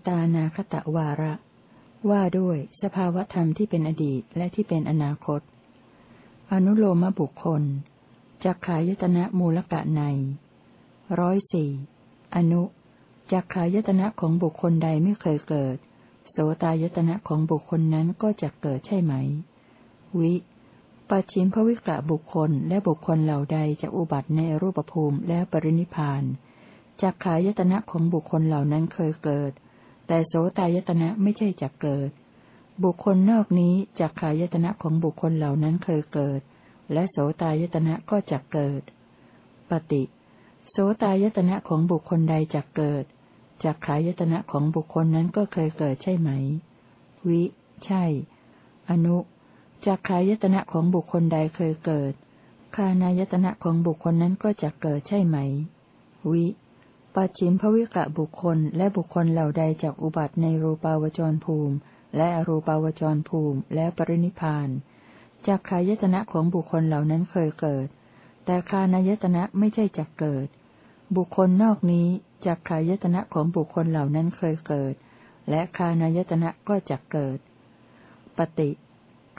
หกอตีตานาคตะวาระ ว่าด้วยสภาวธรรมที่เป็นอดีตและที่เป็นอนาคต อนุโลมบุคคลจักขายตนะมูลกะในร้อยสี่อนุจักขายตนะของบุคคลใดไม่เคยเกิด โสตายตนะของบุคคลนั้นก็จะเกิดใช่ไหม วิปัจฉิมภวิกะบุคคลและบุคคลเหล่าใดจะอุบัติในรูปภูมิและปรินิพานจักขายตนะของบุคคลเหล่านั้นเคยเกิด แต่โสตายตนะไม่ใช่จักเกิด บุคคลนอกนี้จักขายตนะของบุคคลเหล่านั้นเคยเกิด และโสตายตนะก็จักเกิด ปฏิ โสตายตนะของบุคคลใดจักเกิดจักขายตนะของบุคคลนั้นก็เคยเกิดใช่ไหม วิ ใช่ อนุจักขายตนะของบุคคลใดเคยเกิด คานายตนะของบุคคลนั้นก็จะเกิดใช่ไหม วิ ปัจฉิมภวิกะบุคคลและบุคคลเหล่าใดจากอุบัติในรูปาวจรภูมิ และอรูปาวจรภูมิ และปรินิพานจากขายตนะของบุคคลเหล่านั้นเคยเกิด แต่คานายตนะไม่ใช่จักเกิด บุคคลนอกนี้จากขายตนะของบุคคลเหล่านั้นเคยเกิด และคานายตนะก็จะเกิด ปฏิ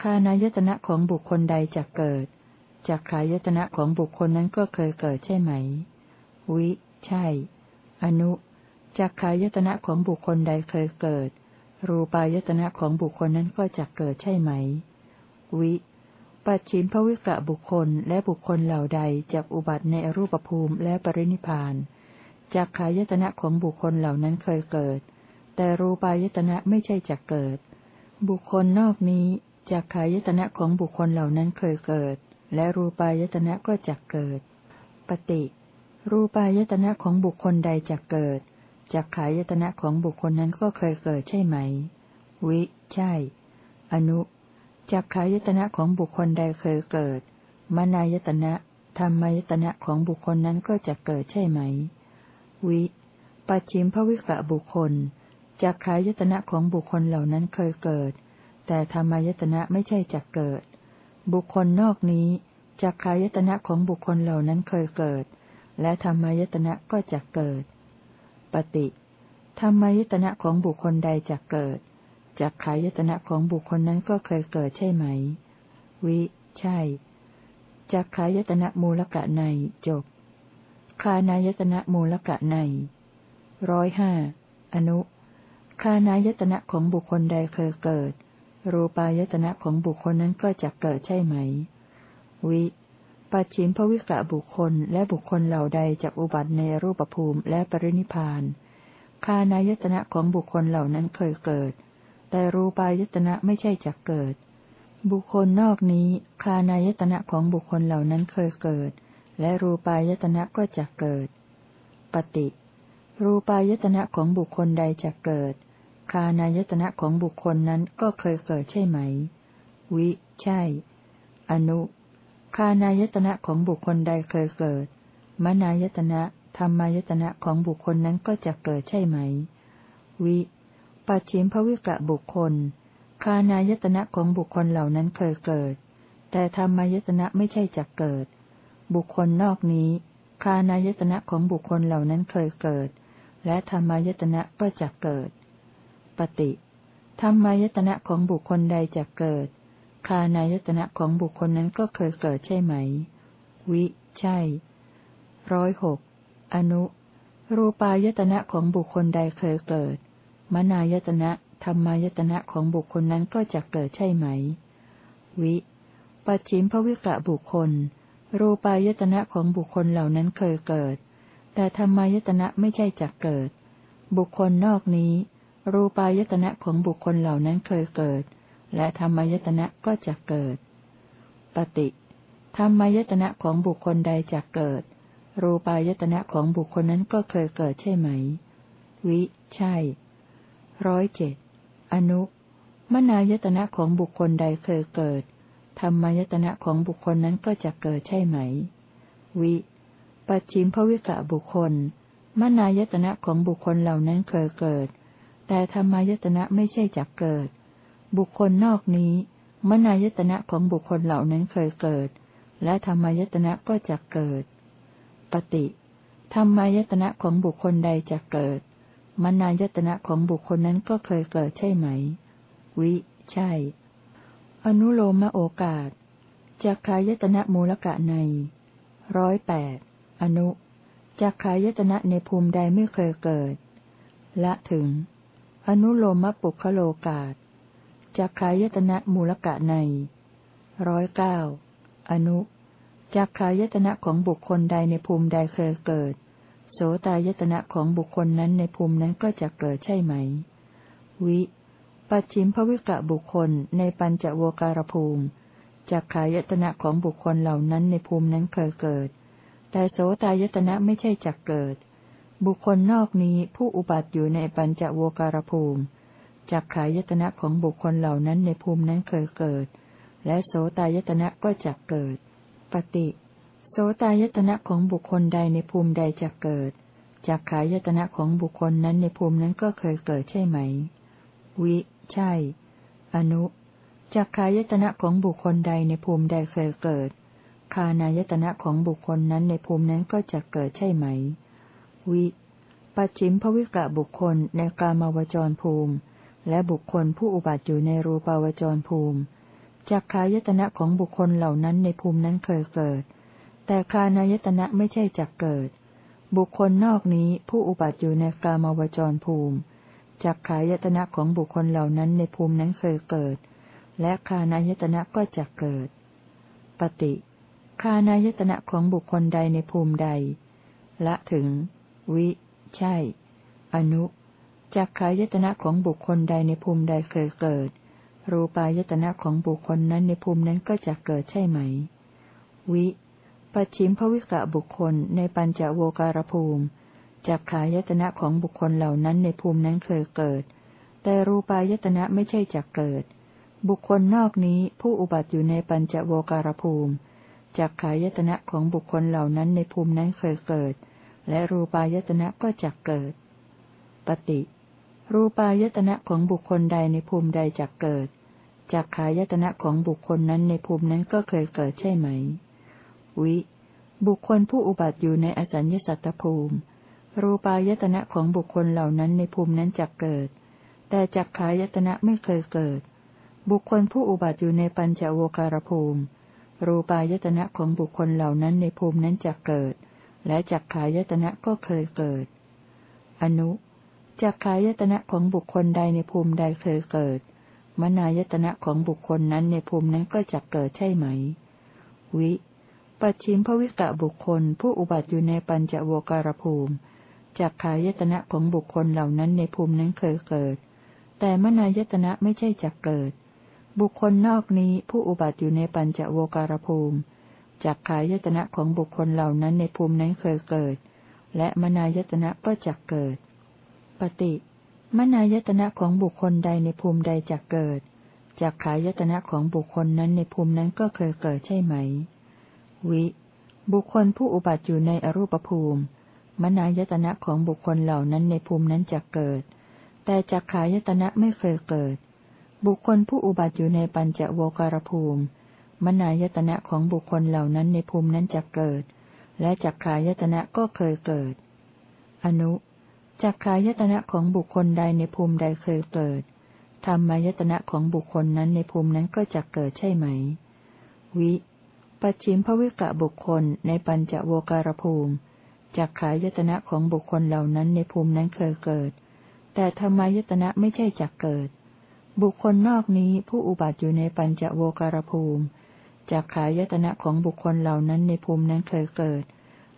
คานายตนะของบุคคลใดจะเกิดจากขายตนะของบุคคลนั้นก็เคยเกิดใช่ไหม วิ ใช่ อนุจากขายตนะของบุคคลใดเคยเกิด รูปายตนะของบุคคลนั้นก็จะเกิดใช่ไหม วิ ปัจฉิมภวิกะบุคคลและบุคคลเหล่าใดจากอุบัติในอรูปภูมิและปรินิพานจากขายตนะของบุคคลเหล่านั้นเคยเกิด แต่รูปายตนะไม่ใช่จะเกิด บุคคลนอกนี้จากขายตนะของบุคคลเหล่านั้นเคยเกิด และรูปายตนะก็จะเกิด ปฏิ รูปายตนะของบุคคลใดจะเกิดจากขายตนะของบุคคลนั้นก็เคยเกิดใช่ไหม วิ ใช่ อนุจากขายตนะของบุคคลใดเคยเกิด มนายตนะธรรมายตนะของบุคคลนั้นก็จะเกิดใช่ไหม วิ ปัจฉิมภวิกะบุคคลจากขายตนะของบุคคลเหล่านั้นเคยเกิด แต่ธรรมายตนะไม่ใช่จักเกิด บุคคลนอกนี้จากขายตนะของบุคคลเหล่านั้นเคยเกิด และธรรมายตนะก็จะเกิด ปฏิธรรมายตนะของบุคคลใดจะเกิดจากขายตนะของบุคคลนั้นก็เคยเกิดใช่ไหม วิ ใช่จากขายตนะมูลกะในจบ คานายตนะมูลกะในร้อยห้าอนุ คานายตนะของบุคคลใดเคยเกิด รูปายตนะของบุคคลนั้นก็จะเกิดใช่ไหม วิ ปัจฉิมภวิกะบุคคลและบุคคลเหล่าใดจะอุบัติในรูปภูมิและปรินิพานคานายตนะของบุคคลเหล่านั้นเคยเกิด แต่รูปายตนะไม่ใช่จะเกิด บุคคลนอกนี้คานายตนะของบุคคลเหล่านั้นเคยเกิด และรูปายตนะก็จะเกิด ปฏิ รูปายตนะของบุคคลใดจะเกิด คานายตนะของบุคคลนั้นก็เคยเกิดใช่ไหม วิ ใช่ อนุานายตนะของบุคคลใดเคยเกิด มนายตนะธรรมายตนะของบุคคลนั้นก็จะเกิดใช่ไหม วิ ปัจฉิมภวิกะบุคคล คานายตนะของบุคคลเหล่านั้นเคยเกิด แต่ธรรมายตนะไม่ใช่จะเกิด บุคคลนอกนี้ คานายตนะของบุคคลเหล่านั้นเคยเกิด และธรรมายตนะก็จะเกิด ปฏิ ธรรมายตนะของบุคคลใดจะเกิด คานายตนะของบุคคลนั้นก็เคยเกิดใช่ไหม วิ ใช่ ร้อยหก อนุ รูปายตนะของบุคคลใดเคยเกิด มนายตนะธรรมายตนะของบุคคลนั้นก็จะเกิดใช่ไหม วิ ปัจฉิมภวิกะบุคคล รูปายตนะของบุคคลเหล่านั้นเคยเกิด แต่ธรรมายตนะไม่ใช่จักเกิด บุคคลนอกนี้ รูปายตนะของบุคคลเหล่านั้นเคยเกิด และธรรมายตนะก็จะเกิด ปฏิธรรมายตนะของบุคคลใดจะเกิด รูปายตนะของบุคคลนั้นก็เคยเกิดใช่ไหม วิ ใช่ ร้อยเจ็ด อนุ มนายตนะของบุคคลใดเคยเกิด ธรรมายตนะของบุคคลนั้นก็จะเกิดใช่ไหม วิ ปัจฉิมภวิกะบุคคล มนายตนะของบุคคลเหล่านั้นเคยเกิด แต่ธรรมายตนะไม่ใช่จักเกิด บุคคลนอกนี้ มนายตนะของบุคคลเหล่านั้นเคยเกิด และธรรมายตนะก็จะเกิด ปฏิธรรมายตนะของบุคคลใดจะเกิด มนายตนะของบุคคลนั้นก็เคยเกิดใช่ไหม วิ ใช่ อนุโลมโอกาสจากขายตนะมูลกะในร้อยแปดอนุจากขายตนะในภูมิใดไม่เคยเกิด ละถึง อนุโลมปุคโลกาส จากขายตนะมูลกะในร้อยเก้าอนุจากขายตนะของบุคคลใดในภูมิใดเคยเกิด โสตายตนะของบุคคลนั้นในภูมินั้นก็จะเกิดใช่ไหม วิ ปัจฉิมภวิกะบุคคลในปัญจโวการภูมิจากขายตนะของบุคคลเหล่านั้นในภูมินั้นเคยเกิด แต่โสตายตนะไม่ใช่จักเกิด บุคคลนอกนี้ผู้อุบัติอยู่ในปัญจโวการภูมิ จากขายตนะของบุคคลเหล่านั้นในภูมินั้นเคยเกิด และโสตายตนะก็จะเกิด ปฏิโสตายตนะของบุคคลใดในภูมิใดจะเกิดจากขายตนะของบุคคลนั้นในภูมินั้นก็เคยเกิดใช่ไหม วิ ใช่ อนุจากขายตนะของบุคคลใดในภูมิใดเคยเกิด คานายตนะของบุคคลนั้นในภูมินั้นก็จะเกิดใช่ไหม วิปัจฉิมภวิกะบุคคลในกามาวจรภูมิ และบุคคลผู้อุบัติอยู่ในรูปาวจรภูมิจากขายตนะของบุคคลเหล่านั้นในภูมินั้นเคยเกิด แต่คานายตนะไม่ใช่จักเกิด บุคคลนอกนี้ผู้อุบัติอยู่ในกามาวจรภูมิจากขายตนะของบุคคลเหล่านั้นในภูมินั้นเคยเกิด และคานายตนะก็จะเกิด ปฏิคานายตนะของบุคคลใดในภูมิใด ละถึง วิ ใช่ อนุ จากขายตนะของบุคคลใดในภูมิใดเคยเกิด รูปายตนะของบุคคลนั้นในภูมินั้นก็จะเกิดใช่ไหม วิ ปัจฉิมภวิกะบุคคลในปัญจโวการภูมิจากขายตนะของบุคคลเหล่านั้นในภูมินั้นเคยเกิด แต่รูปายตนะไม่ใช่จะเกิด บุคคลนอกนี้ผู้อุบัติอยู่ในปัญจโวการภูมิจากขายตนะของบุคคลเหล่านั้นในภูมินั้นเคยเกิด และรูปายตนะก็จะเกิด ปฏิ รูปายตนะของบุคคลใดในภูมิใดจะเกิดจากขายตนะของบุคคลนั้นในภูมินั้นก็เคยเกิดใช่ไหม วิ บุคคลผู้อุบัติอยู่ในอสัญญสัตตภูมิ รูปายตนะของบุคคลเหล่านั้นในภูมินั้นจะเกิด แต่จากขายตนะไม่เคยเกิด บุคคลผู้อุบัติอยู่ในปัญจโวการภูมิ รูปายตนะของบุคคลเหล่านั้นในภูมินั้นจะเกิด และจักขายตนะก็เคยเกิด อนุ จักขายตนะของบุคคลใดในภูมิใดเคยเกิด มนายตนะของบุคคลนั้นในภูมินั้นก็จะเกิดใช่ไหม วิ ปัจฉิมภวิกะบุคคล ผู้อุบัติอยู่ในปัญจโวการภูมิจักขายตนะของบุคคลเหล่านั้นในภูมินั้นเคยเกิด แต่มนายตนะไม่ใช่จักเกิด บุคคลนอกนี้ผู้อุบัติอยู่ในปัญจโวการภูมิจากขายตนะของบุคคลเหล่านั้นในภูมินั้นเคยเกิด และมนายตนะก็จะเกิด ปฏิมนายตนะของบุคคลใดในภูมิใดจะเกิดจากขายตนะของบุคคลนั้นในภูมินั้นก็เคยเกิดใช่ไหม วิ บุคคลผู้อุบัติอยู่ในอรูปภูมิ มนายตนะของบุคคลเหล่านั้นในภูมินั้นจะเกิด แต่จากขายตนะไม่เคยเกิด บุคคลผู้อุบัติอยู่ในปัญจโวการภูมิ มนายตนะของบุคคลเหล่านั้นในภูมินั้นจะเกิด และจักขายตนะก็เคยเกิด อนุ จักขายตนะของบุคคลใดในภูมิใดเคยเกิด ธรรมายตนะของบุคคลนั้นในภูมินั้นก็จะเกิดใช่ไหม วิ ปัจฉิมภวิกะบุคคลในปัญจโวการภูมิ จักขายตนะของบุคคลเหล่านั้นในภูมินั้นเคยเกิด แต่ธรรมายตนะไม่ใช่จักเกิด บุคคลนอกนี้ผู้อุบัติอยู่ในปัญจโวการภูมิจากขายตนะของบุคคลเหล่านั้นในภูมินั้นเคยเกิด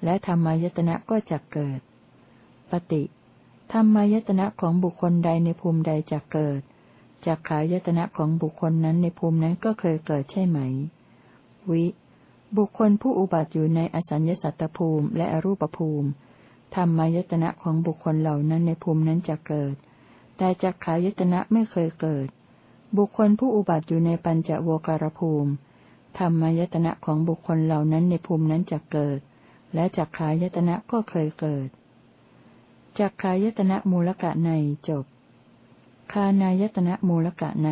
และธรรมายตนะก็จะเกิด ปฏิ ธรรมายตนะของบุคคลใดในภูมิใดจะเกิดจากขายตนะของบุคคลนั้นในภูมินั้นก็เคยเกิดใช่ไหม วิ บุคคลผู้อุบัติอยู่ในอสัญญสัตตภูมิและอรูปภูมิธรรมายตนะของบุคคลเหล่านั้นในภูมินั้นจะเกิด แต่จักขายตนะไม่เคยเกิด บุคคลผู้อุบัติอยู่ในปัญจโวการภูมิธรรมายตนะของบุคคลเหล่านั้นในภูมินั้นจะเกิด และจักขายตนะก็เคยเกิด จักขายตนะมูลกะในจบ คานายตนะมูลกะใน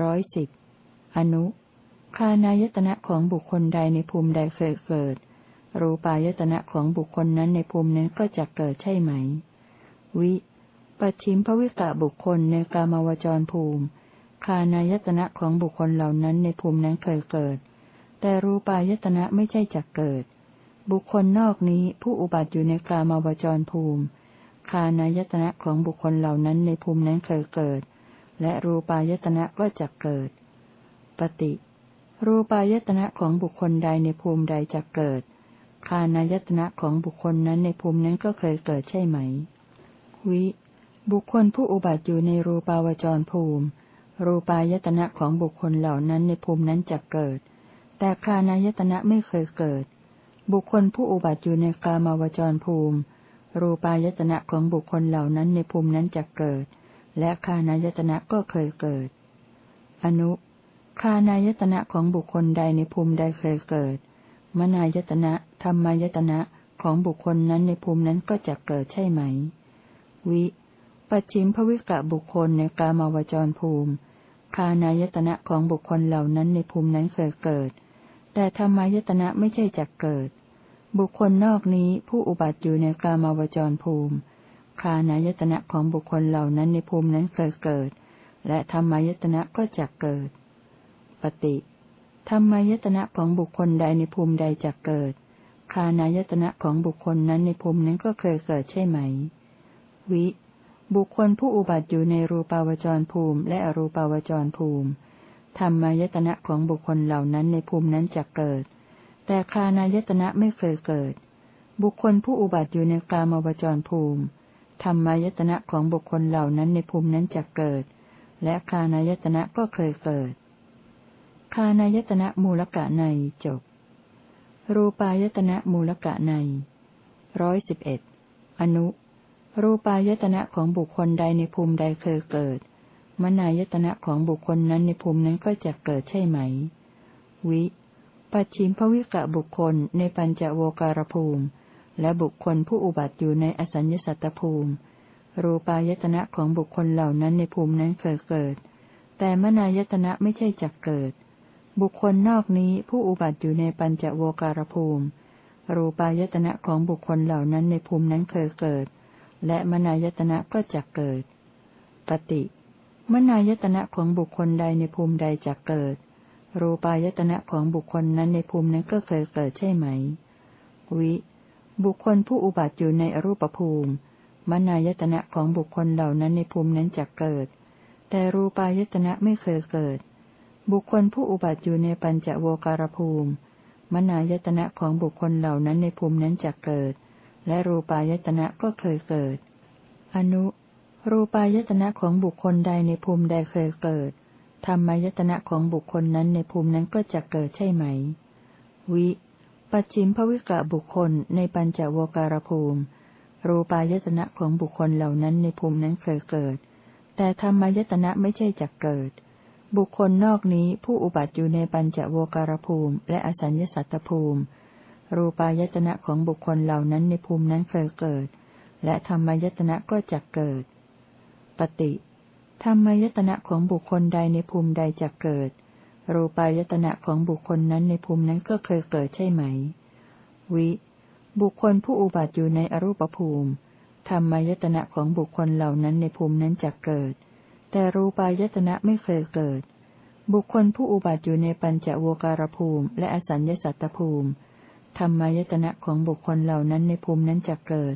ร้อยสิบอนุ คานายตนะของบุคคลใดในภูมิใดเคยเกิด รูปายตนะของบุคคลนั้นในภูมินั้นก็จะเกิดใช่ไหม วิ ปัจฉิมภวิกะบุคคลในกามาวจรภูมิ คานายตนะของบุคคลเหล่านั้นในภูมินั้นเคยเกิด แต่รูปายตนะไม่ใช่จักเกิด บุคคลนอกนี้ผู้อุบัติอยู่ในกามาวจรภูมิ คานายตนะของบุคคลเหล่านั้นในภูมินั้นเคยเกิด และรูปายตนะก็จักเกิด ปฏิ รูปายตนะของบุคคลใดในภูมิใดจักเกิด คานายตนะของบุคคลนั้นในภูมินั้นก็เคยเกิดใช่ไหม วิ บุคคลผู้อุบัติอยู่ในรูปาวจรภูมิ รูปายตนะของบุคคลเหล่านั้นในภูมินั้นจะเกิด แต่คานายตนะไม่เคยเกิด บุคคลผู้อุบัติอยู่ในกามาวจรภูมิ รูปายตนะของบุคคลเหล่านั้นในภูมินั้นจะเกิด และคานายตนะก็เคยเกิด อนุ คานายตนะของบุคคลใดในภูมิใดเคยเกิด มนายตนะธรรมายตนะของบุคคลนั้นในภูมินั้นก็จะเกิดใช่ไหม วิ ปัจฉิมภวิกะบุคคลในกามาวจรภูมิ คานายตนะของบุคคลเหล่านั้นในภูมินั้นเคยเกิด แต่ธรรมายตนะไม่ใช่จักเกิด บุคคลนอกนี้ผู้อุบัติอยู่ในกามาวจรภูมิ คานายตนะของบุคคลเหล่านั้นในภูมินั้นเคยเกิด และธรรมายตนะก็จักเกิด ปฏิธรรมายตนะของบุคคลใดในภูมิใดจักเกิด คานายตนะของบุคคลนั้นในภูมินั้นก็เคยเกิดใช่ไหม วิ บุคคลผู้อุบัติอยู่ในรูปาวจรภูมิ และอรูปาวจรภูมิ ธรรมายตนะของบุคคลเหล่านั้นในภูมินั้นจะเกิด แต่คานายตนะไม่เคยเกิด บุคคลผู้อุบัติอยู่ในกามวจรภูมิ ธรรมายตนะของบุคคลเหล่านั้นในภูมินั้นจะเกิด และคานายตนะก็เคยเกิด คานายตนะมูลกะในจบ รูปายตนะมูลกะในร้อยสิบเอ็ดอนุ รูปายตนะของบุคคลใดในภูมิใดเคยเกิด มนายตนะของบุคคลนั้นในภูมินั้นก็จะเกิดใช่ไหม วิ ปัจฉิมภวิกะบุคคลในปัญจโวการภูมิ และบุคคลผู้อุบัติอยู่ในอสัญญสัตตภูมิ รูปายตนะของบุคคลเหล่านั้นในภูมินั้นเคยเกิด แต่มนายตนะไม่ใช่จักเกิด บุคคลนอกนี้ผู้อุบัติอยู่ในปัญจโวการภูมิ รูปายตนะของบุคคลเหล่านั้นในภูมินั้นเคยเกิด และมนายตนะก็จะเกิด ปฏิ มนายตนะของบุคคลใดในภูมิใดจะเกิด รูปายตนะของบุคคลนั้นในภูมินั้นก็เคยเกิดใช่ไหม วิ บุคคลผู้อุบัติอยู่ในอรูปภูมิ มนายตนะของบุคคลเหล่านั้นในภูมินั้นจะเกิด แต่รูปายตนะไม่เคยเกิด บุคคลผู้อุบัติอยู่ในปัญจโวการภูมิ มนายตนะของบุคคลเหล่านั้นในภูมินั้นจะเกิด และรูปายตนะก็เคยเกิด อนุ รูปายตนะของบุคคลใดในภูมิใดเคยเกิด ธรรมายตนะของบุคคลนั้นในภูมินั้นก็จะเกิดใช่ไหม วิ ปัจฉิมภวิกะบุคคลในปัญจโวการภูมิ รูปายตนะของบุคคลเหล่านั้นในภูมินั้นเคยเกิด แต่ธรรมายตนะไม่ใช่จักเกิด บุคคลนอกนี้ผู้อุบัติอยู่ในปัญจโวการภูมิ และอสัญญสัตตภูมิ รูปายตนะของบุคคลเหล่านั้นในภูมินั้นเคยเกิด และธรรมายตนะก็จะเกิด ปฏิธรรมายตนะของบุคคลใดในภูมิใดจะเกิด รูปายตนะของบุคคลนั้นในภูมินั้นก็เคยเกิดใช่ไหม วิ บุคคลผู้อุบัติอยู่ในอรูปภูมิธรรมายตนะของบุคคลเหล่านั้นในภูมินั้นจะเกิด แต่รูปายตนะไม่เคยเกิด บุคคลผู้อุบัติอยู่ในปัญจโวการภูมิ และอสัญญสัตตภูมิธรรมายตนะของบุคคลเหล่านั้นในภูมินั้นจะเกิด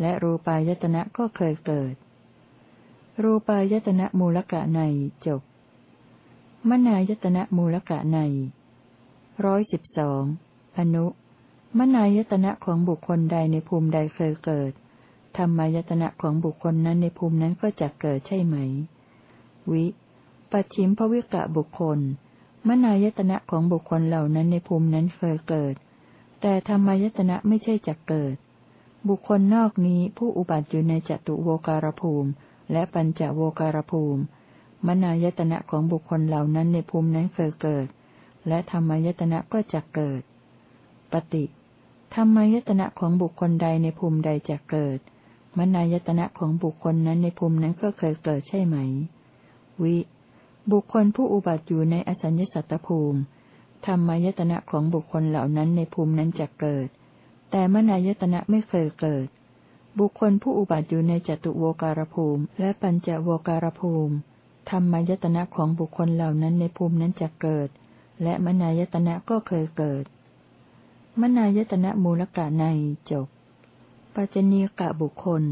และรูปายตนะก็เคยเกิด รูปายตนะมูลกะในจบ มนายตนะมูลกะในร้อยสิบสองอนุ มนายตนะของบุคคลใดในภูมิใดเคยเกิด ธรรมายตนะของบุคคลนั้นในภูมินั้นก็จะเกิดใช่ไหม วิ ปัจฉิมภวิกะบุคคล มนายตนะของบุคคลเหล่านั้นในภูมินั้นเคยเกิด แต่ธรรมายตนะไม่ใช่จักเกิด บุคคลนอกนี้ผู้อุบัติอยู่ในจตุโวการภูมิ และปัญจโวการภูมิ มนายตนะของบุคคลเหล่านั้นในภูมินั้นเคยเกิด และธรรมายตนะก็จะเกิด ปฏิธรรมายตนะของบุคคลใดในภูมิใดจะเกิด มนายตนะของบุคคลนั้นในภูมินั้นก็เคยเกิดใช่ไหม วิ บุคคลผู้อุบัติอยู่ในอสัญญสัตตภูมิ ธรรมายตนะของบุคคลเหล่านั้นในภูมินั้นจะเกิด แต่มนายตนะไม่เคยเกิด บุคคลผู้อุบัติอยู่ในจตุโวการภูมิ และปัญจโวการภูมิ ธรรมายตนะของบุคคลเหล่านั้นในภูมินั้นจะเกิด และมนายตนะก็เคยเกิด มนายตนะมูลกะในจบ ปัจจเนีกะบุคคล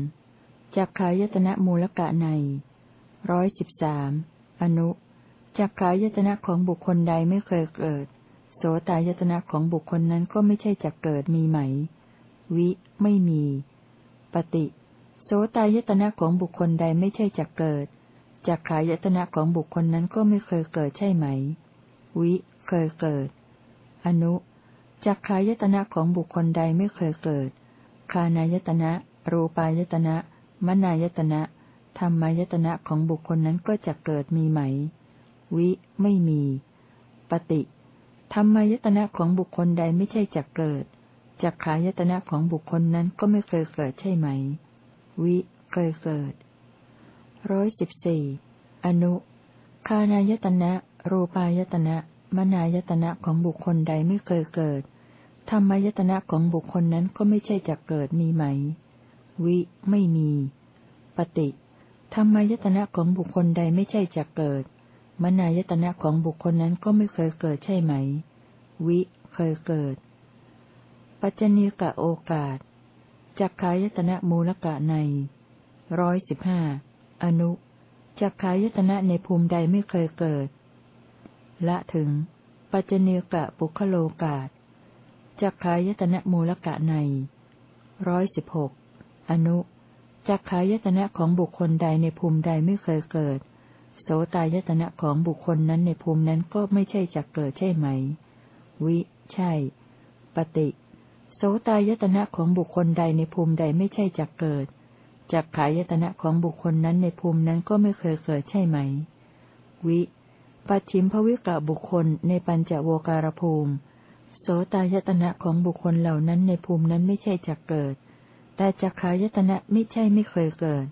จักขายตนะมูลกะใน ร้อยสิบสามอนุจักขายตนะของบุคคลใดไม่เคยเกิด โสตายตนะของบุคคลนั้นก็ไม่ใช่จักเกิดมีไหม วิ ไม่มี ปฏิโสตายตนะของบุคคลใดไม่ใช่จักเกิดจักขายตนะของบุคคลนั้นก็ไม่เคยเกิดใช่ไหม วิ เคยเกิด อนุจักขายตนะของบุคคลใดไม่เคยเกิด คานายตนะ รูปายตนะ มนายตนะธรรมายตนะของบุคคลนั้นก็จะเกิดมีไหม วิ ไม่มี ปฏิธรรมายตนะของบุคคลใดไม่ใช่จักเกิด จักขายตนะของบุคคลนั้นก็ไม่เคยเกิดใช่ไหม วิ เคยเกิดร้อยสิบสี่อนุ คานายตนะ รูปายตนะ มนายตนะของบุคคลใดไม่เคยเกิด ธรรมายตนะของบุคคลนั้นก็ไม่ใช่จักเกิดมีไหม วิ ไม่มี ปฏิ ธรรมายตนะของบุคคลใดไม่ใช่จักเกิด มนายตนะของบุคคลนั้นก็ไม่เคยเกิดใช่ไหม วิ เคยเกิด ปัจจเนกะโอกาสจักขายตนะมูลกะในร้อยสิบห้าอนุจักขายตนะในภูมิใดไม่เคยเกิด ละถึง ปัจเจเนกะปุคโลกาตจักขายตนะมูลกะในร้อยสิบหกอนุจักขายตนะของบุคคลใดในภูมิใดไม่เคยเกิด โสตายตนะของบุคคลนั้นในภูมินั้นก็ไม่ใช่จักเกิดใช่ไหม วิ ใช่ ปฏิ โสตายตนะของบุคคลใดในภูมิใดไม่ใช่จักเกิดจักขายตนะของบุคคลนั้นในภูมินั้นก็ไม่เคยเกิดใช่ไหม วิ ปัจฉิมภวิกะบุคคลในปัญจโวการภูมิ โสตายตนะของบุคคลเหล่านั้นในภูมินั้นไม่ใช่จักเกิด แต่จักขายตนะไม่ใช่ไม่เคยเกิด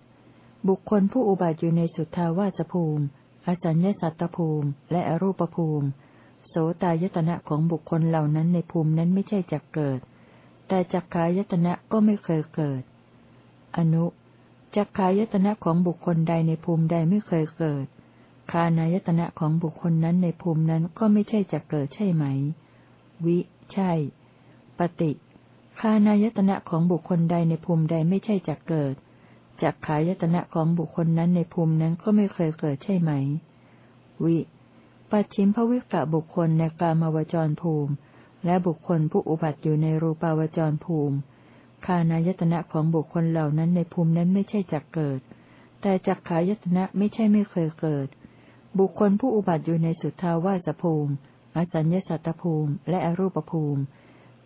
บุคคลผู้อุบัติอยู่ในสุทธาวาสภูมิ อสัญญสัตตภูมิ และอรูปภูมิ โสตายตนะของบุคคลเหล่านั้นในภูมินั้นไม่ใช่จักเกิด แต่จักขายตนะก็ไม่เคยเกิด อนุ จักขายตนะของบุคคลใดในภูมิใดไม่เคยเกิด คานายตนะของบุคคลนั้นในภูมินั้นก็ไม่ใช่จะเกิดใช่ไหม วิ ใช่ ปฏิคานายตนะของบุคคลใดในภูมิใดไม่ใช่จะเกิด จักขายตนะของบุคคลนั้นในภูมินั้นก็ไม่เคยเกิดใช่ไหม วิ ปัจฉิมภวิกะบุคคลในกามวจรภูมิ และบุคคลผู้อุบัติอยู่ในรูปาวจรภูมิ คานายตนะของบุคคลเหล่านั้นในภูมินั้นไม่ใช่จักเกิด แต่จักขายตนะไม่ใช่ไม่เคยเกิด บุคคลผู้อุบัติอยู่ในสุทธาวาสภูมิ อสัญญสัตตภูมิ และอรูปภูมิ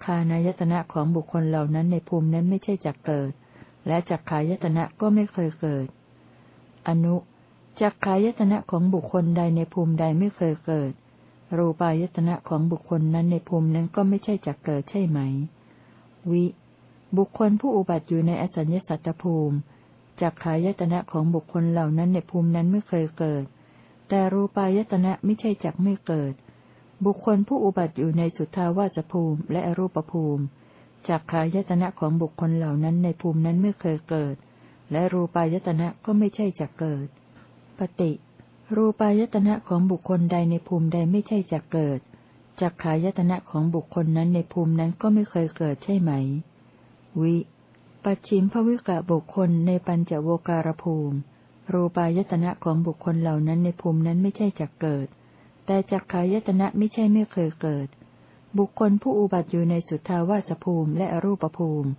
คานายตนะของบุคคลเหล่านั้นในภูมินั้นไม่ใช่จักเกิด และจักขายตนะก็ไม่เคยเกิด อนุจักขายตนะของบุคคลใดในภูมิใดไม่เคยเกิด รูปายตนะของบุคคลนั้นในภูมินั้นก็ไม่ใช่จักเกิดใช่ไหม วิ บุคคลผู้อุบัติอยู่ในอสัญญสัตตภูมิจากขายตนะของบุคคลเหล่านั้นในภูมินั้นไม่เคยเกิด แต่รูปายตนะไม่ใช่จักไม่เกิด บุคคลผู้อุบัติอยู่ในสุทธาวาสภูมิและอรูปภูมิจากขายตนะของบุคคลเหล่านั้นในภูมินั้นไม่เคยเกิด และรูปายตนะก็ไม่ใช่จักเกิด ปฏิ รูปายตนะของบุคคลใดในภูมิใดไม่ใช่จักเกิดจากขายตนะของบุคคลนั้นในภูมินั้นก็ไม่เคยเกิดใช่ไหม วิ ปัจฉิมภวิกะบุคคลในปัญจโวการภูมิ รูปายตนะของบุคคลเหล่านั้นในภูมินั้นไม่ใช่จักเกิด แต่จักขายตนะไม่ใช่ไม่เคยเกิด บุคคลผู้อุบัติอยู่ในสุทธาวาสภูมิและอรูปภูมิ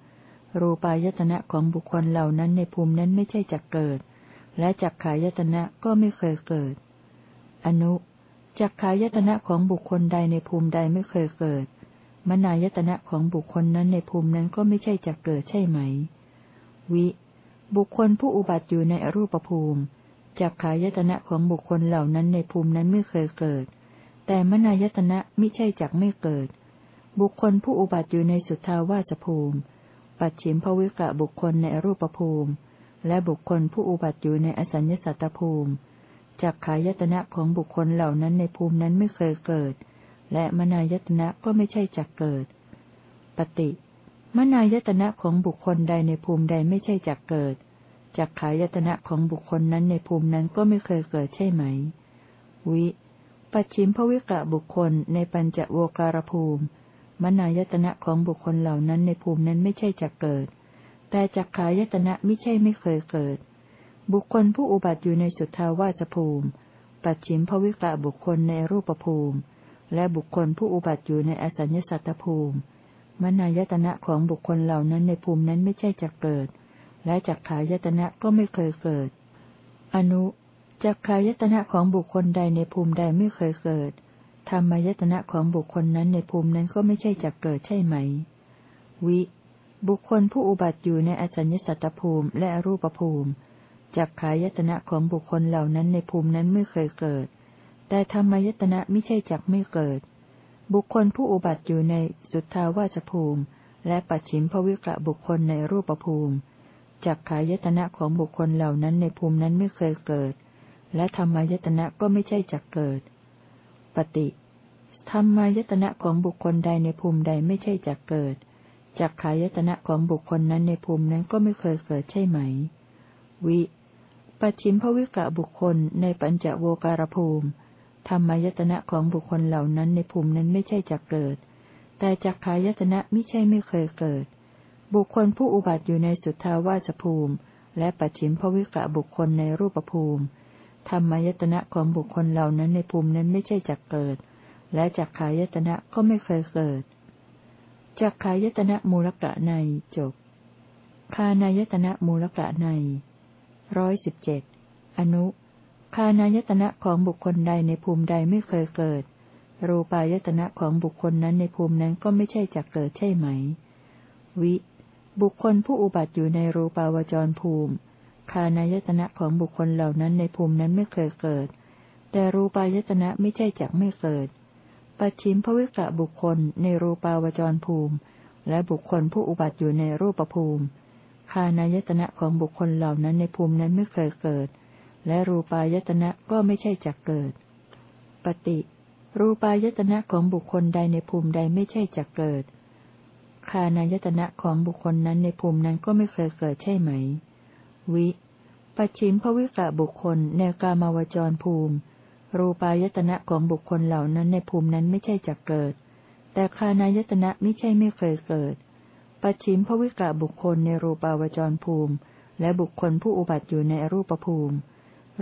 รูปายตนะของบุคคลเหล่านั้นในภูมินั้นไม่ใช่จักเกิด และจักขายตนะก็ไม่เคยเกิด อนุจักขายตนะของบุคคลใดในภูมิใดไม่เคยเกิด มนายตนะของบุคคลนั้นในภูมินั้นก็ไม่ใช่จะเกิดใช่ไหม วิ บุคคลผู้อุบัติอยู่ในอรูปภูมิจักขายตนะของบุคคลเหล่านั้นในภูมินั้นไม่เคยเกิด แต่มนายตนะไม่ใช่จักไม่เกิด บุคคลผู้อุบัติอยู่ในสุทธาวาสภูมิ ปัจฉิมภวิกะบุคคลในอรูปภูมิ และบุคคลผู้อุบัติอยู่ในอสัญญสัตตภูมิจักขายตนะของบุคคลเหล่านั้นในภูมินั้นไม่เคยเกิด และมนายตนะก็ไม่ใช่จักเกิด ปฏิ มนายตนะของบุคคลใดในภูมิใดไม่ใช่จักเกิด จักขายตนะของบุคคลนั้นในภูมินั้นก็ไม่เคยเกิดใช่ไหม วิ ปัจฉิมภวิกะบุคคลในปัญจโวการภูมิ มนายตนะของบุคคลเหล่านั้นในภูมินั้นไม่ใช่จักเกิด แต่จักขายตนะไม่ใช่ไม่เคยเกิด บุคคลผู้อุบัติอยู่ในสุทธาวาสภูมิ ปัจฉิมภวิกะบุคคลในรูปภูมิ และบุคคลผู้อุบัติอยู่ในอสัญญสัตตภูมิ มนายตนะของบุคคลเหล่านั้นในภูมินั้นไม่ใช่จักเกิด และจักขายตนะก็ไม่เคยเกิด อนุจักขายตนะของบุคคลใดในภูมิใดไม่เคยเกิด ธรรมายตนะของบุคคลนั้นในภูมินั้นก็ไม่ใช่จักเกิดใช่ไหม วิ บุคคลผู้อุบัติอยู่ในอสัญญสัตตภูมิและรูปภูมิจักขายตนะของบุคคลเหล่านั้นในภูมินั้นไม่เคยเกิด แต่ธรรมายตนะไม่ใช่จักไม่เกิด บุคคลผู้อุบัติอยู่ในสุทธาวาสภูมิ และปัจฉิมภวิกะบุคคลในรูปภูมิจักขายตนะของบุคคลเหล่านั้นในภูมินั้นไม่เคยเกิด และธรรมายตนะก็ไม่ใช่จักเกิด ปฏิธรรมายตนะของบุคคลใดในภูมิใดไม่ใช่จักเกิด จักขายตนะของบุคคลนั้นในภูมินั้นก็ไม่เคยเกิดใช่ไหม วิ ปัจฉิมภวิกะบุคคลในปัญจโวการภูมิ ธรรมายตนะของบุคคลเหล่านั้นในภูมินั้นไม่ใช่จักเกิด แต่จักขายตนะไม่ใช่ไม่เคยเกิด บุคคลผู้อุบัติอยู่ในสุทธาวาสภูมิ และปัจฉิมภวิกะบุคคลในรูปภูมิ ธรรมายตนะของบุคคลเหล่านั้นในภูมินั้นไม่ใช่จักเกิด และจักขายตนะก็ไม่เคยเกิด จักขายตนะมูลกะในจบคานายตนะมูลกะในร้อยสิบเจ็ดอนุคานายตนะของบุคคลใดในภูมิใดไม่เคยเกิด รูปายตนะของบุคคลนั้นในภูมินั้นก็ไม่ใช่จักเกิดใช่ไหม วิ บุคคลผู้อุบัติอยู่ในรูปาวจรภูมิ คานายตนะของบุคคลเหล่านั้นในภูมินั้นไม่เคยเกิด แต่รูปายตนะไม่ใช่จักไม่เกิด ปัจฉิมภวิกะบุคคลในรูปาวจรภูมิ และบุคคลผู้อุบัติอยู่ในรูปภูมิคานายตนะของบุคคลเหล่านั้นในภูมินั้นไม่เคยเกิด และรูปายตนะก็ไม่ใช่จักเกิด ปฏิ รูปายตนะของบุคคลใดในภูมิใดไม่ใช่จักเกิด คานายตนะของบุคคลนั้นในภูมินั้นก็ไม่เคยเกิดใช่ไหม วิ ปัจฉิมภวิกะบุคคลในกามาวจรภูมิ รูปายตนะของบุคคลเหล่านั้นในภูมินั้นไม่ใช่จักเกิด แต่คานายตนะไม่ใช่ไม่เคยเกิด ปัจฉิมภวิกะบุคคลในรูปาวจรภูมิ และบุคคลผู้อุบัติอยู่ในรูปภูมิ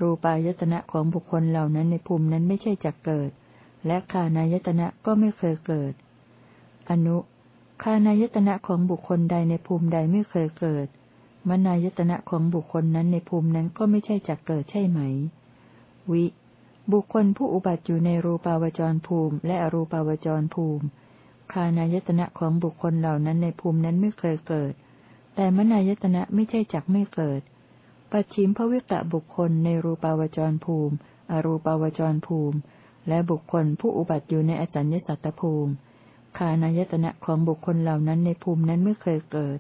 รูปายตนะของบุคคลเหล่านั้นในภูมินั้นไม่ใช่จักเกิด และคานายตนะก็ไม่เคยเกิด อนุคานายตนะของบุคคลใดในภูมิใดไม่เคยเกิด มนายตนะของบุคคลนั้นในภูมินั้นก็ไม่ใช่จักเกิดใช่ไหม วิ บุคคลผู้อุบัติอยู่ในรูปาวจรภูมิ และอรูปาวจรภูมิ คานายตนะของบุคคลเหล่านั้นในภูมินั้นไม่เคยเกิด แต่มนายตนะไม่ใช่จักไม่เกิด ปัจฉิมภวิกะบุคคลในรูปาวจรภูมิ อรูปาวจรภูมิ และบุคคลผู้อุบัติอยู่ในอสัญญสัตตภูมิ คานายตนะของบุคคลเหล่านั้นในภูมินั้นไม่เคยเกิด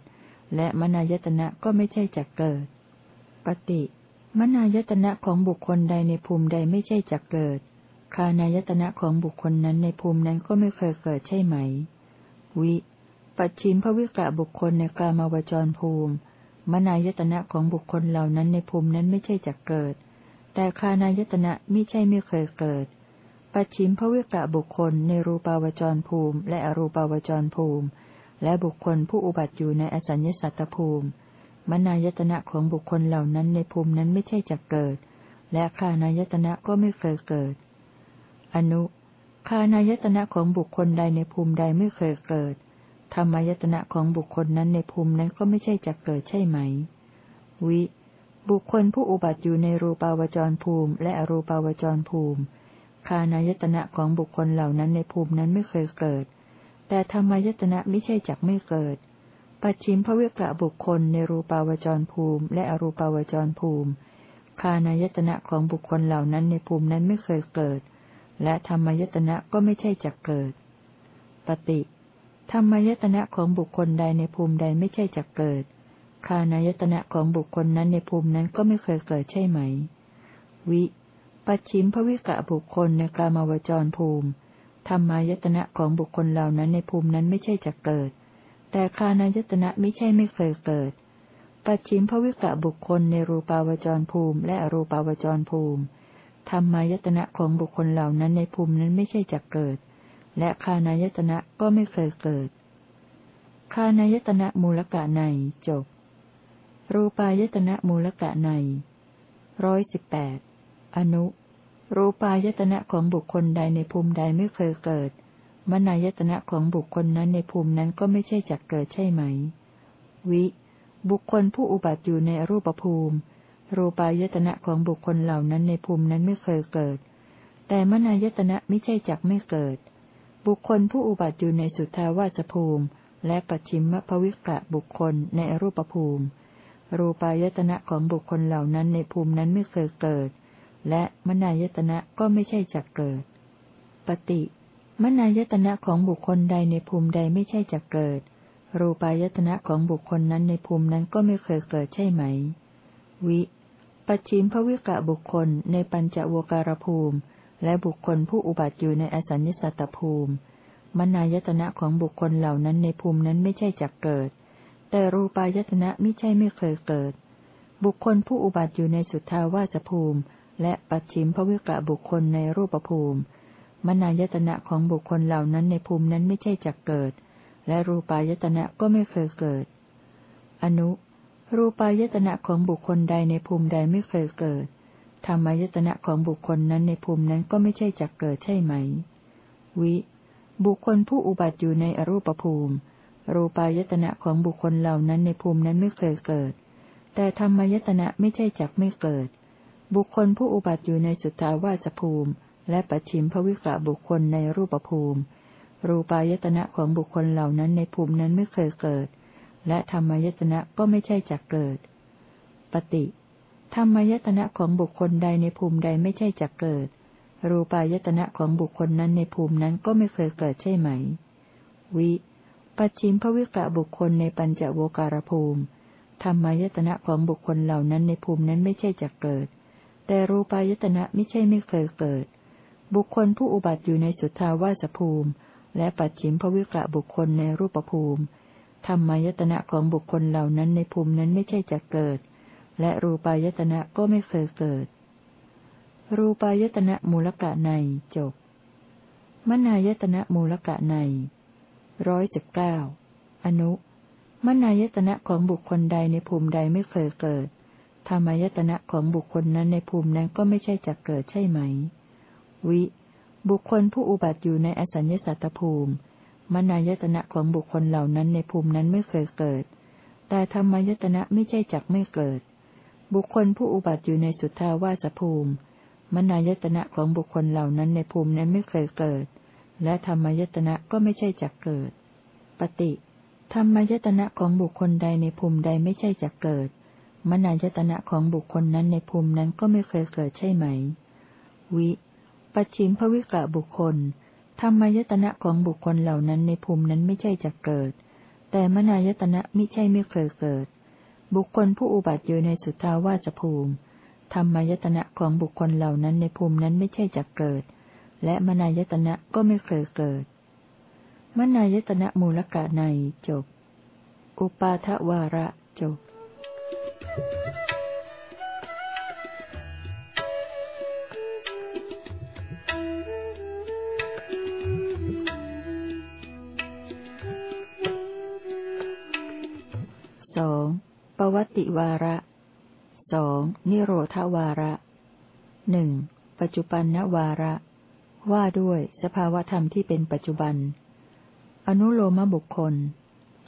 และมนายตนะก็ไม่ใช่จักเกิด ปฏิ มนายตนะของบุคคลใดในภูมิใดไม่ใช่จักเกิด คานายตนะของบุคคลนั้นในภูมินั้นก็ไม่เคยเกิดใช่ไหม วิ ปัจฉิมภวิกะบุคคลในกามาวจรภูมิ มนายตนะของบุคคลเหล่านั้นในภูมินั้นไม่ใช่จักเกิด แต่คานายตนะไม่ใช่ไม่เคยเกิด ปัจฉิมภวิกะบุคคลในรูปาวจรภูมิ และอรูปาวจรภูมิ และบุคคลผู้อุบัติอยู่ในอสัญญสัตตภูมิ มนายตนะของบุคคลเหล่านั้นในภูมินั้นไม่ใช่จะเกิด และคานายตนะก็ไม่เคยเกิด อนุคานายตนะของบุคคลใดในภูมิใดไม่เคยเกิด ธรรมายตนะของบุคคลนั้นในภูมินั้นก็ไม่ใช่จะเกิดใช่ไหม วิ บุคคลผู้อุบัติอยู่ในรูปาวจรภูมิ และอรูปาวจรภูมิคานายตนะของบุคคลเหล่านั้นในภูมินั้นไม่เคยเกิด แต่ธรรมายตนะไม่ใช่จักไม่เกิด ปัจฉิมภเวกะบุคคลในรูปาวจรภูมิ และอรูปาวจรภูมิ คานายตนะของบุคคลเหล่านั้นในภูมินั้นไม่เคยเกิด และธรรมายตนะก็ไม่ใช่จักเกิด ปฏิธรรมายตนะของบุคคลใดในภูมิใดไม่ใช่จักเกิด คานายตนะของบุคคลนั้นในภูมินั้นก็ไม่เคยเกิดใช่ไหม วิ ปัจฉิมภวิกะบุคคลในกามาวจรภูมิ ธรรมายตนะของบุคคลเหล่านั้นในภูมินั้นไม่ใช่จะเกิด แต่คานายตนะไม่ใช่ไม่เคยเกิด ปัจฉิมภวิกะบุคคลในรูปาวจรภูมิ และอรูปาวจรภูมิธรรมายตนะของบุคคลเหล่านั้นในภูมินั้นไม่ใช่จักเกิด และคานายตนะก็ไม่เคยเกิด คานายตนะมูลกะในจบ รูปายตนะมูลกะในร้อยสิบแปดอนุ รูปายตนะของบุคคลใดในภูมิใดไม่เคยเกิด มนายตนะของบุคคลนั้นในภูมินั้นก็ไม่ใช่จักเกิดใช่ไหม วิ บุคคลผู้อุบัติอยู่ในรูปภูมิ รูปายตนะของบุคคลเหล่านั้นในภูมินั้นไม่เคยเกิด แต่มนายตนะไม่ใช่จักไม่เกิด บุคคลผู้อุบัติอยู่ในสุทธาวาสภูมิ และปัจฉิมภวิกะบุคคลในรูปภูมิ รูปายตนะของบุคคลเหล่านั้นในภูมินั้นไม่เคยเกิด และมนายตนะก็ไม่ใช่จักเกิด ปฏิ มนายตนะของบุคคลใดในภูมิใดไม่ใช่จักเกิด รูปายตนะของบุคคลนั้นในภูมินั้นก็ไม่เคยเกิดใช่ไหม วิ ปัจฉิมภวิกะบุคคลในปัญจโวการภูมิ และบุคคลผู้อุบัติอยู่ในอสัญญสัตตภูมิ มนายตนะของบุคคลเหล่านั้นในภูมินั้นไม่ใช่จักเกิด แต่รูปายตนะไม่ใช่ไม่เคยเกิด บุคคลผู้อุบัติอยู่ในสุทธาวาสภูมิ และปัจฉิมภวิกะบุคคลในรูปภูมิ มนายตนะของบุคคลเหล่านั้นในภูมินั้นไม่ใช่จักเกิด และรูปายตนะก็ไม่เคยเกิด อนุ รูปายตนะของบุคคลใดในภูมิใดไม่เคยเกิด ธรรมายตนะของบุคคลนั้นในภูมินั้นก็ไม่ใช่จักเกิดใช่ไหม วิ บุคคลผู้อุบัติอยู่ในอรูปภูมิ รูปายตนะของบุคคลเหล่านั้นในภูมินั้นไม่เคยเกิด แต่ธรรมายตนะไม่ใช่จักไม่เกิด บุคคลผู้อุบัติอยู่ในสุทธาวาสภูมิ และปัจฉิมภวิกะบุคคลในรูปภูมิ รูปายตนะของบุคคลเหล่านั้นในภูมินั้นไม่เคยเกิด และธรรมายตนะก็ไม่ใช่จักเกิด ปฏิธรรมายตนะของบุคคลใดในภูมิใดไม่ใช่จักเกิด รูปายตนะของบุคคลนั้นในภูมินั้นก็ไม่เคยเกิดใช่ไหม วิ ปัจฉิมภวิกะบุคคลในปัญจโวการภูมิ ธรรมายตนะของบุคคลเหล่านั้นในภูมินั้นไม่ใช่จักเกิด แต่รูปายตนะไม่ใช่ไม่เคยเกิด บุคคลผู้อุบัติอยู่ในสุทธาวาสภูมิ และปัจฉิมภวิกะบุคคลในรูปภูมิธรรมายตนะของบุคคลเหล่านั้นในภูมินั้นไม่ใช่จะเกิด และรูปายตนะก็ไม่เคยเกิด รูปายตนะมูลกะในจบ มนายตนะมูลกะในร้อยสิบเก้าอนุมนายตนะของบุคคลใดในภูมิใดไม่เคยเกิดธรรมายตนะของบุคคลนั้นในภูมินั้นก็ไม่ใช่จะเกิดใช่ไหม วิ บุคคลผู้อุบัติอยู่ในอสัญญสัตตภูมิ มนายตนะของบุคคลเหล่านั้นในภูมินั้นไม่เคยเกิด แต่ธรรมายตนะไม่ใช่จักไม่เกิด บุคคลผู้อุบัติอยู่ในสุทธาวาสภูมิ มนายตนะของบุคคลเหล่านั้นในภูมินั้นไม่เคยเกิด และธรรมายตนะก็ไม่ใช่จักเกิด ปฏิธรรมายตนะของบุคคลใดในภูมิใดไม่ใช่จักเกิด มนายตนะของบุคคลนั้นในภูมินั้นก็ไม่เคยเกิดใช่ไหม วิ ปัจฉิมภวิกะบุคคล ธรรมายตนะของบุคคลเหล่านั้นในภูมินั้นไม่ใช่จะเกิด แต่มนายตนะไม่ใช่ไม่เคยเกิด บุคคลผู้อุบัติอยู่ในสุทาวาสภูมิ ธรรมายตนะของบุคคลเหล่านั้นในภูมินั้นไม่ใช่จะเกิด และมนายตนะก็ไม่เคยเกิด มนายตนะมูลกะในจบ อุปาทวาระจบวัติ วาระสองนิโรธาวาระหนึ่งปัจจุบันนวาระ ว่าด้วยสภาวธรรมที่เป็นปัจจุบัน อนุโลมบุคคล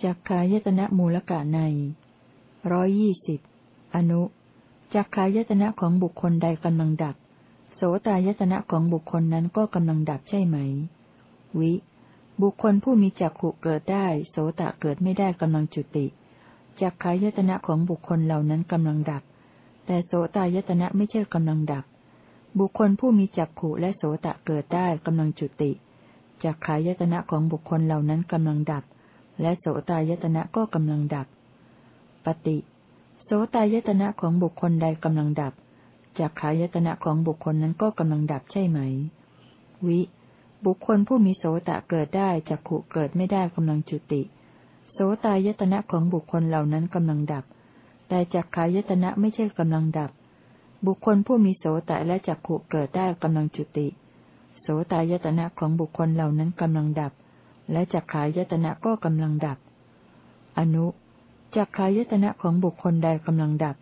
จักขายตนะมูลกะในร้อยยี่สิบอนุจักขายตนะของบุคคลใดกำลังดับโสตายตนะของบุคคลนั้นก็กำลังดับใช่ไหม วิ บุคคลผู้มีจักขุเกิดได้ โสตะเกิดไม่ได้กำลังจุติ จักขายตนะของบุคคลเหล่านั้นกำลังดับ แต่โสตายตนะไม่ใช่กำลังดับ บุคคลผู้มีจักขุและโสตะเกิดได้กำลังจุติจักขายตนะของบุคคลเหล่านั้นกำลังดับ และโสตายตนะก็กำลังดับ ปฏิ โสตายตนะของบุคคลใดกำลังดับจักขายตนะของบุคคลนั้นก็กำลังดับใช่ไหม วิ บุคคลผู้มีโสตะเกิดได้จักขุเกิดไม่ได้กำลังจุติ โสตายตนะของบุคคลเหล่านั้นกำลังดับ แต่จักขายตนะไม่ใช่กำลังดับ บุคคลผู้มีโสตและจักขุเกิดได้กำลังจุติ โสตายตนะของบุคคลเหล่านั้นกำลังดับ และจักขายตนะก็กำลังดับ อนุจักขายตนะของบุคคลใดกำลังดับ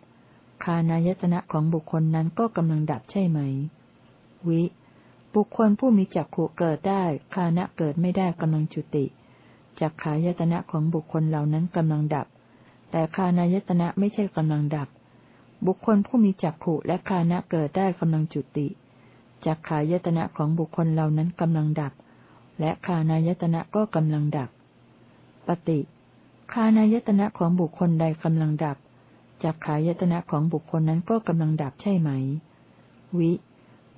คานายตนะของบุคคลนั้นก็กำลังดับใช่ไหม วิ บุคคลผู้มีจักขุเกิดได้ คานะเกิดไม่ได้กำลังจุติ จักขายตนะของบุคคลเหล่านั้นกำลังดับ แต่คานายตนะไม่ใช่กำลังดับ บุคคลผู้มีจักขุและคานะเกิดได้กำลังจุติจักขายตนะของบุคคลเหล่านั้นกำลังดับ และคานายตนะก็กำลังดับ ปฏิคานายตนะของบุคคลใดกำลังดับจักขายตนะของบุคคลนั้นก็กำลังดับใช่ไหม วิ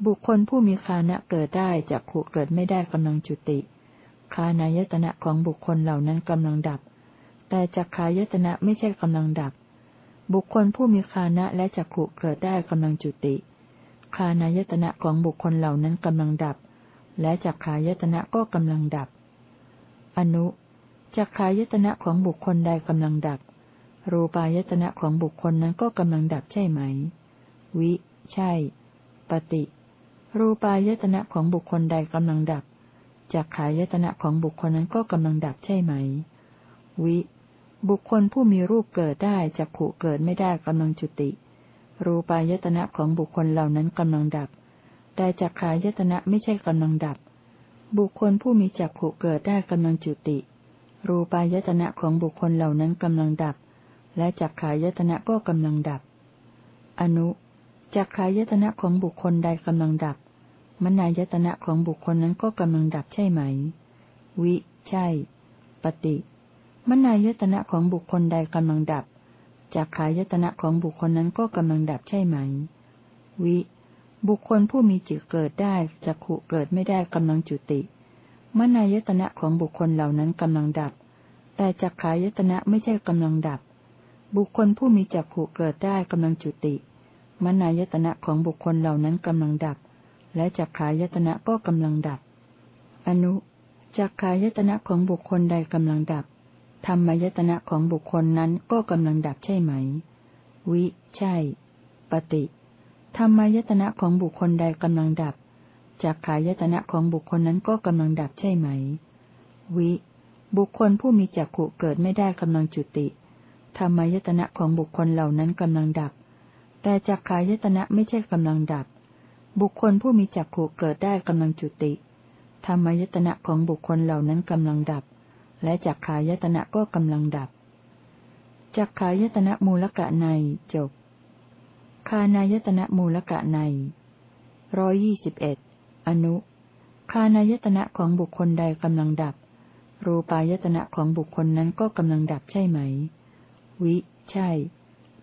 บุคคลผู้มีคานะเกิดได้จักขุเกิดไม่ได้กำลังจุติ คานายตนะของบุคคลเหล่านั้นกำลังดับ แต่จักขายตนะไม่ใช่กำลังดับ บุคคลผู้มีคานะและจักขุเกิดได้กำลังจุติ คานายตนะของบุคคลเหล่านั้นกำลังดับ และจักขายตนะก็กำลังดับ อนุจักขายตนะของบุคคลใดกำลังดับ รูปายตนะของบุคคลนั้นก็กำลังดับใช่ไหม วิ ใช่ ปฏิ รูปายตนะของบุคคลใดกำลังดับ จากขายตนะของบุคคลนั้นก็กำลังดับใช่ไหม วิ บุคคลผู้มีรูปเกิดได้จากขุเกิดไม่ได้กำลังจุติ รูปายตนะของบุคคลเหล่านั้นกำลังดับ แต่จากขายตนะไม่ใช่กำลังดับ บุคคลผู้มีจักขุเกิดได้กำลังจุติ รูปายตนะของบุคคลเหล่านั้นกำลังดับ และจักขายตนะก็กำลังดับ อนุจักขายตนะของบุคคลใดกำลังดับ มนายตนะของบุคคลนั้นก็กำลังดับใช่ไหม วิ ใช่ ปฏิ มนายตนะของบุคคลใดกำลังดับจากขายตนะของบุคคลนั้นก็กำลังดับใช่ไหม วิ บุคคลผู้มีจิตเกิดได้จักขุเกิดไม่ได้กำลังจุติ มนายตนะของบุคคลเหล่านั้นกำลังดับ แต่จักขายตนะไม่ใช่กำลังดับ บุคคลผู้มีจักขุเกิดได้กำลังจุติ มนายตนะของบุคคลเหล่านั้นกำลังดับ และจักขายตนะก็กำลังดับ อนุจักขายตนะของบุคคลใดกำลังดับ ธรรมายตนะของบุคคลนั้นก็กำลังดับใช่ไหม วิ ใช่ ปฏิ ธรรมายตนะของบุคคลใดกำลังดับ จักขายตนะของบุคคลนั้นก็กำลังดับใช่ไหม วิ บุคคลผู้มีจักขุเกิดไม่ได้กำลังจุติ ธรรมายตนะของบุคคลเหล่านั้นกำลังดับ แต่จักขายตนะไม่ใช่กำลังดับ บุคคลผู้มีจักขู่เกิดได้กำลังจุติ ธรรมยตนะของบุคคลเหล่านั้นกำลังดับ และจักขายตนะก็กำลังดับ จักขายตนะมูลกะในจบ คานายตนะมูลกะในร้อยยี่สิบเอ็ดอนุคานายตนะของบุคคลใดกำลังดับ รูปายตนะของบุคคลนั้นก็กำลังดับใช่ไหม วิ ใช่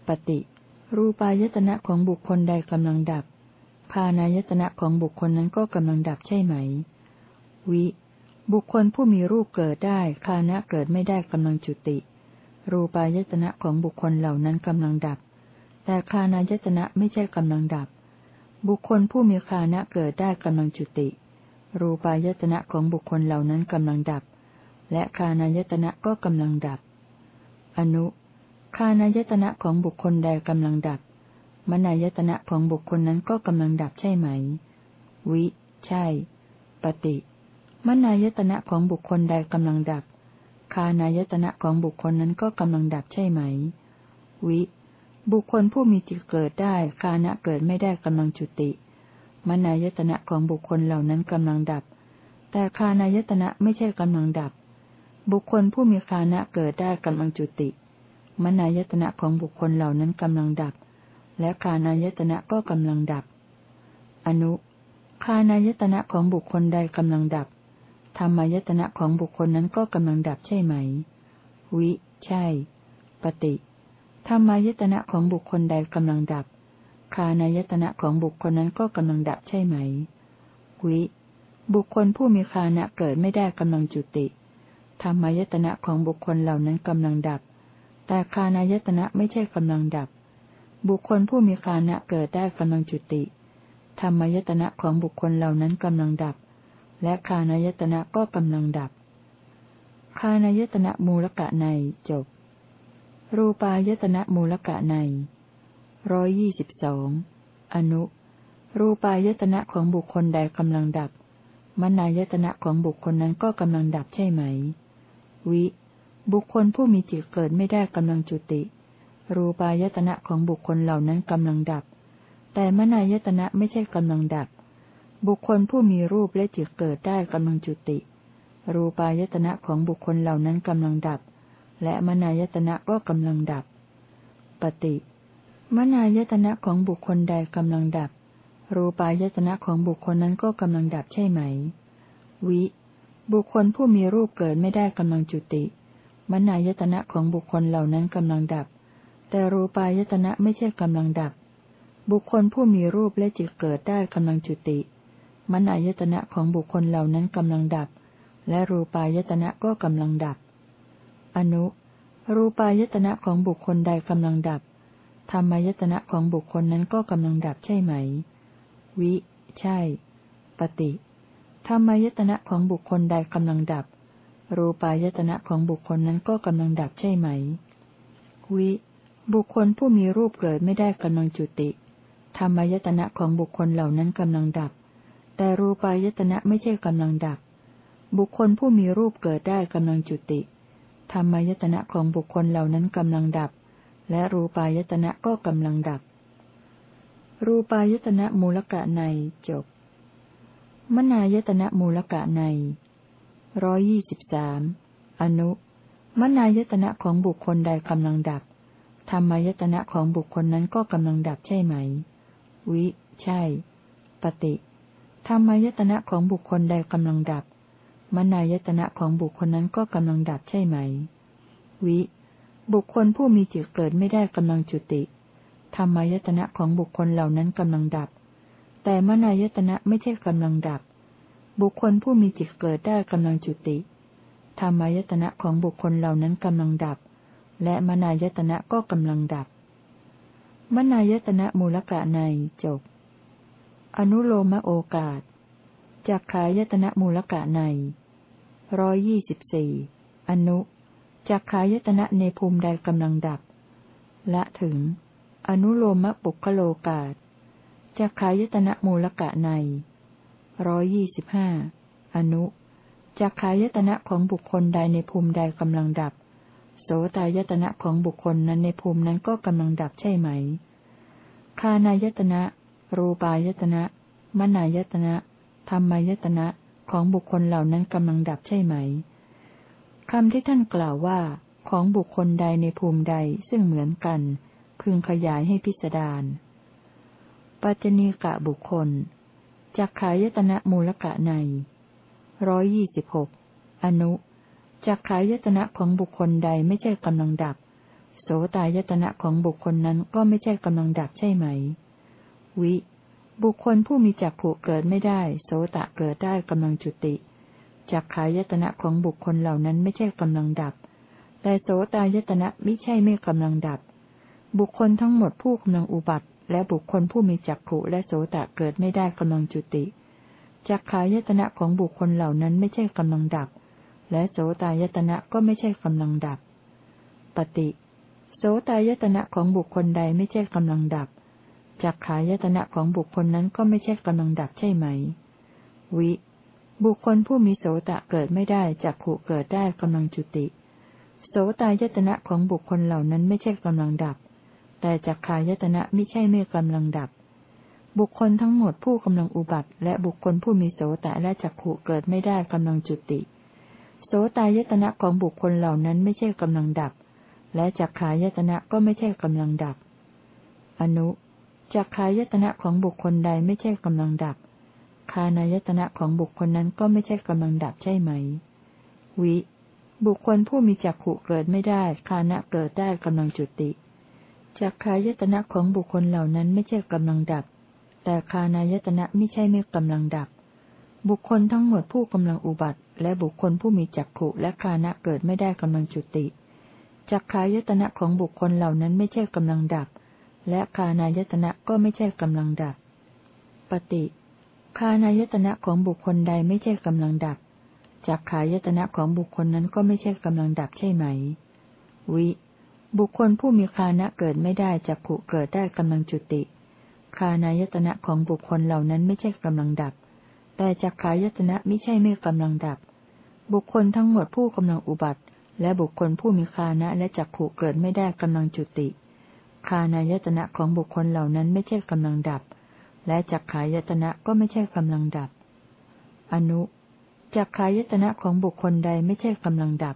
ปฏิ รูปายตนะของบุคคลใดกำลังดับ พานายตนะของบุคคลนั้นก็กำลังดับใช่ไหม วิ บุคคลผู้มีรูปเกิดได้คานะเกิดไม่ได้กำลังจุติ รูปายตนะของบุคคลเหล่านั้นกำลังดับ แต่คานายตนะไม่ใช่กำลังดับ บุคคลผู้มีคานะเกิดได้กำลังจุติ รูปายตนะของบุคคลเหล่านั้นกำลังดับ และคานายตนะก็กำลังดับ อนุคานายตนะของบุคคลใดกำลังดับ มนายตนะของบุคคลนั้นก็กำลังดับใช่ไหม วิ ใช่ ปฏิ มนายตนะของบุคคลใดกำลังดับ คานายตนะของบุคคลนั้นก็กำลังดับใช่ไหม วิ บุคคลผู้มีจิตเกิดได้คานะเกิดไม่ได้กำลังจุติ มนายตนะของบุคคลเหล่านั้นกำลังดับ แต่คานายตนะไม่ใช่กำลังดับ บุคคลผู้มีคานะเกิดได้กำลังจุติ มนายตนะของบุคคลเหล่านั้นกำลังดับ และคานายตนะก็กำลังดับ อนุ คานายตนะของบุคคลใดกำลังดับ ธรรมายตนะของบุคคลนั้นก็กำลังดับใช่ไหม วิ ใช่ ปฏิธรรมายตนะของบุคคลใดกำลังดับ คานายตนะของบุคคลนั้นก็กำลังดับใช่ไหม วิ บุคคลผู้มีคานะเกิดไม่ได้กำลังจุติ ธรรมายตนะของบุคคลเหล่านั้นกำลังดับ แต่คานายตนะไม่ใช่กำลังดับ บุคคลผู้มีคานะเกิดได้กำลังจุติ ธรรมยตนะของบุคคลเหล่านั้นกำลังดับ และคานายตนะก็กำลังดับ คานายตนะมูลกะในจบ รูปายตนะมูลกะในร้อยยี่สิบสองอนุ รูปายตนะของบุคคลใดกำลังดับ มนายตนะของบุคคลนั้นก็กำลังดับใช่ไหม วิ บุคคลผู้มีจิตเกิดไม่ได้กำลังจุติ รูปายตนะของบุคคลเหล่านั้นกำลังดับ แต่มนายตนะไม่ใช่กำลังดับ บุคคลผู้มีรูปและจิตเกิดได้กำลังจุติ รูปายตนะของบุคคลเหล่านั้นกำลังดับ และมนายตนะก็กำลังดับ ปฏิมนายตนะของบุคคลใดกำลังดับ รูปายตนะของบุคคลนั้นก็กำลังดับใช่ไหม วิ บุคคลผู้มีรูปเกิดไม่ได้กำลังจุติ มนายตนะของบุคคลเหล่านั้นกำลังดับ แต่รูปายตนะไม่ใช่กำลังดับ บุคคลผู้มีรูปและจิตเกิดได้กำลังจุติ มนายตนะของบุคคลเหล่านั้นกำลังดับ และรูปายตนะก็กำลังดับ อนุ รูปายตนะของบุคคลใดกำลังดับ ธรรมายตนะของบุคคลนั้นก็กำลังดับใช่ไหม วิ ใช่ ปฏิธรรมายตนะของบุคคลใดกำลังดับ รูปายตนะของบุคคลนั้นก็กำลังดับใช่ไหม วิ บุคคลผู้มีรูปเกิดไม่ได้กำลังจุติ ธรรมายตนะของบุคคลเหล่านั้นกำลังดับ แต่รูปายตนะไม่ใช่กำลังดับ บุคคลผู้มีรูปเกิดได้กำลังจุติ ธรรมายตนะของบุคคลเหล่านั้นกำลังดับ และรูปายตนะก็กำลังดับ รูปายตนะมูลกะในจบ มนายตนะมูลกะในร้อยี่สิบสามอนุ มนายตนะของบุคคลใดกำลังดับ ธรรมายตนะของบุคคลนั้นก็กำลังดับใช่ไหม วิ ใช่ ปฏิธรรมายตนะของบุคคลใดกำลังดับ มนายตนะของบุคคลนั้นก็กำลังดับใช่ไหม วิ บุคคลผู้มีจิตเกิดไม่ได้กำลังจุติ ธรรมายตนะของบุคคลเหล่านั้นกำลังดับ แต่มนายตนะไม่ใช่กำลังดับ บุคคลผู้มีจิตเกิดได้กำลังจุติ ธรรมายตนะของบุคคลเหล่านั้นกำลังดับ และมนายตนะก็กำลังดับ มนายตนะมูลกะในจบ อนุโลมโอกาสจากขายตนะมูลกะในร้อยยี่สิบสี่อนุจากขายตนะในภูมิใดกำลังดับ ละถึง อนุโลมปุคโลกาตจักขายตนะมูลกะในร้อยี่สิบห้าอนุจักขายตนะของบุคคลใดในภูมิใดกำลังดับ สตายตนะของบุคคลนั้นในภูมินั้นก็กำลังดับใช่ไหม คานายตนะ รูปายตนะ มนายตนะธรรมายตนะของบุคคลเหล่านั้นกำลังดับใช่ไหมคำที่ท่านกล่าวว่าของบุคคลใดในภูมิใดซึ่งเหมือนกัน พึงขยายให้พิสดารปัจจณีกะบุคคลจักขายตนะมูลกะในร้อยยี่สิบหกอนุ จักขายตนะของบุคคลใดไม่ใช่กำลังดับ โสตายตนะของบุคคลนั้นก็ไม่ใช่กำลังดับใช่ไหม วิ บุคคลผู้มีจักผูเกิดไม่ได้ โสตะเกิดได้กำลังจุติ จักขายตนะของบุคคลเหล่านั้นไม่ใช่กำลังดับ แต่โสตายตนะไม่ใช่ไม่กำลังดับ บุคคลทั้งหมดผู้กำลังอุบัติ และบุคคลผู้มีจักขุและโสตะเกิดไม่ได้กำลังจุติ จักขายตนะของบุคคลเหล่านั้นไม่ใช่กำลังดับ และโสตายตนะก็ไม่ใช่กำลังดับ ปฏิ โสตายตนะของบุคคลใดไม่ใช่กำลังดับ จักขายตนะของบุคคลนั้นก็ไม่ใช่กำลังดับใช่ไหม วิ บุคคลผู้มีโสตะเกิดไม่ได้จักขุเกิดได้กำลังจุติ โสตายตนะของบุคคลเหล่านั้นไม่ใช่กำลังดับ แต่จักขายตนะไม่ใช่ไม่กำลังดับบุคคลทั้งหมดผู้กำลังอุบัติ และบุคคลผู้มีโสตะและจักขุเกิดไม่ได้กำลังจุติ โสตายตนะของบุคคลเหล่านั้นไม่ใช่กำลังดับ และจักขายตนะก็ไม่ใช่กำลังดับ อนุจักขายตนะของบุคคลใดไม่ใช่กำลังดับ คานายตนะของบุคคลนั้นก็ไม่ใช่กำลังดับใช่ไหม วิ บุคคลผู้มีจักขุเกิดไม่ได้ คานะเกิดได้กำลังจุติ จักขายตนะของบุคคลเหล่านั้นไม่ใช่กำลังดับ แต่คานายตนะไม่ใช่ไม่กำลังดับ บุคคลทั้งหมดผู้กำลังอุบัติ และบุคคลผู้มีจักขุและคานะเกิดไม่ได้กำลังจุติจักขายตนะของบุคคลเหล่านั้นไม่ใช่กำลังดับ และคานายตนะก็ไม่ใช่กำลังดับ ปฏิคานายตนะของบุคคลใดไม่ใช่กำลังดับจักขายตนะของบุคคลนั้นก็ไม่ใช่กำลังดับใช่ไหม วิ บุคคลผู้มีคานะเกิดไม่ได้จักขุเกิดได้กำลังจุติคานายตนะของบุคคลเหล่านั้นไม่ใช่กำลังดับ แต่จักขายตนะไม่ใช่ไม่กำลังดับ บุคคลทั้งหมดผู้กำลังอุบัติ และบุคคลผู้มีคานะและจักขุเกิดไม่ได้กำลังจุติ คานายตนะของบุคคลเหล่านั้นไม่ใช่กำลังดับ และจักขายตนะก็ไม่ใช่กำลังดับ อนุจักขายตนะของบุคคลใดไม่ใช่กำลังดับ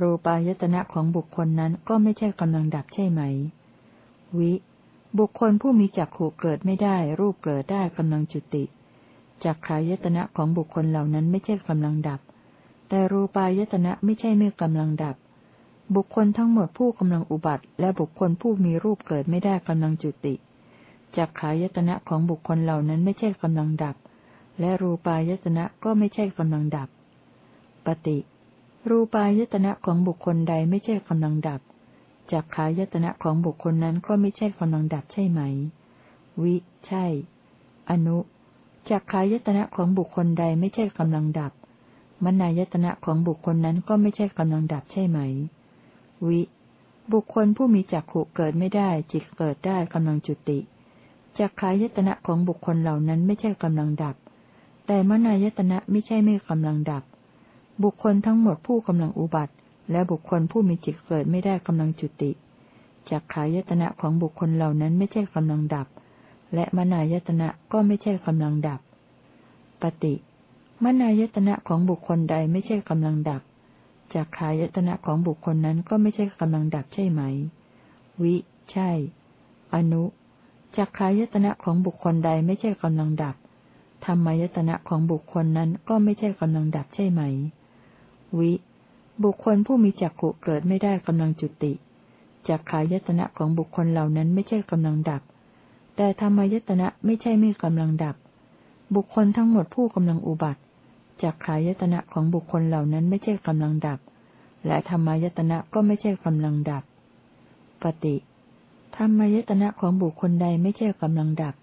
รูปายตนะของบุคคลนั้นก็ไม่ใช่กำลังดับใช่ไหม วิ บุคคลผู้มีจักขู่เกิดไม่ได้ รูปเกิดได้กำลังจุติ จักขายตนะของบุคคลเหล่านั้นไม่ใช่กำลังดับ แต่รูปายตนะไม่ใช่ไม่กำลังดับ บุคคลทั้งหมดผู้กำลังอุบัติ และบุคคลผู้มีรูปเกิดไม่ได้กำลังจุติจักขายตนะของบุคคลเหล่านั้นไม่ใช่กำลังดับ และรูปายตนะก็ไม่ใช่กำลังดับ ปฏิ รูปายตนะของบุคคลใดไม่ใช่กำลังดับจากขายตนะของบุคคลนั้นก็ไม่ใช่กำลังดับใช่ไหม วิ ใช่ อนุ จากขายตนะของบุคคลใดไม่ใช่กำลังดับ มนายตนะของบุคคลนั้นก็ไม่ใช่กำลังดับใช่ไหม วิ บุคคลผู้มีจักขุเกิดไม่ได้ จิตเกิดได้กำลังจุติจากขายตนะของบุคคลเหล่านั้นไม่ใช่กำลังดับ แต่มนายตนะไม่ใช่ไม่กำลังดับ บุคคลทั้งหมดผู้กำลังอุบัติ และบุคคลผู้มีจิตเกิดไม่ได้กำลังจุติจากขายตนะของบุคคลเหล่านั้นไม่ใช่กำลังดับ และมนายตนะก็ไม่ใช่กำลังดับ ปฏิมนายตนะของบุคคลใดไม่ใช่กำลังดับจากขายตนะของบุคคลนั้นก็ไม่ใช่กำลังดับใช่ไหม วิ ใช่ อนุจากขายตนะของบุคคลใดไม่ใช่กำลังดับ ธรรมยตนะของบุคคลนั้นก็ไม่ใช่กำลังดับใช่ไหม วิ บุคคลผู้มีจักขุเกิดไม่ได้กำลังจุติจักขายตนะของบุคคลเหล่านั้นไม่ใช่กำลังดับ แต่ธรรมยตนะไม่ใช่ไม่กำลังดับ บุคคลทั้งหมดผู้กำลังอุบัติจักขายตนะของบุคคลเหล่านั้นไม่ใช่กำลังดับ และธรรมยตนะก็ไม่ใช่กำลังดับ ปฏิธรรมยตนะของบุคคลใดไม่ใช่กำลังดับ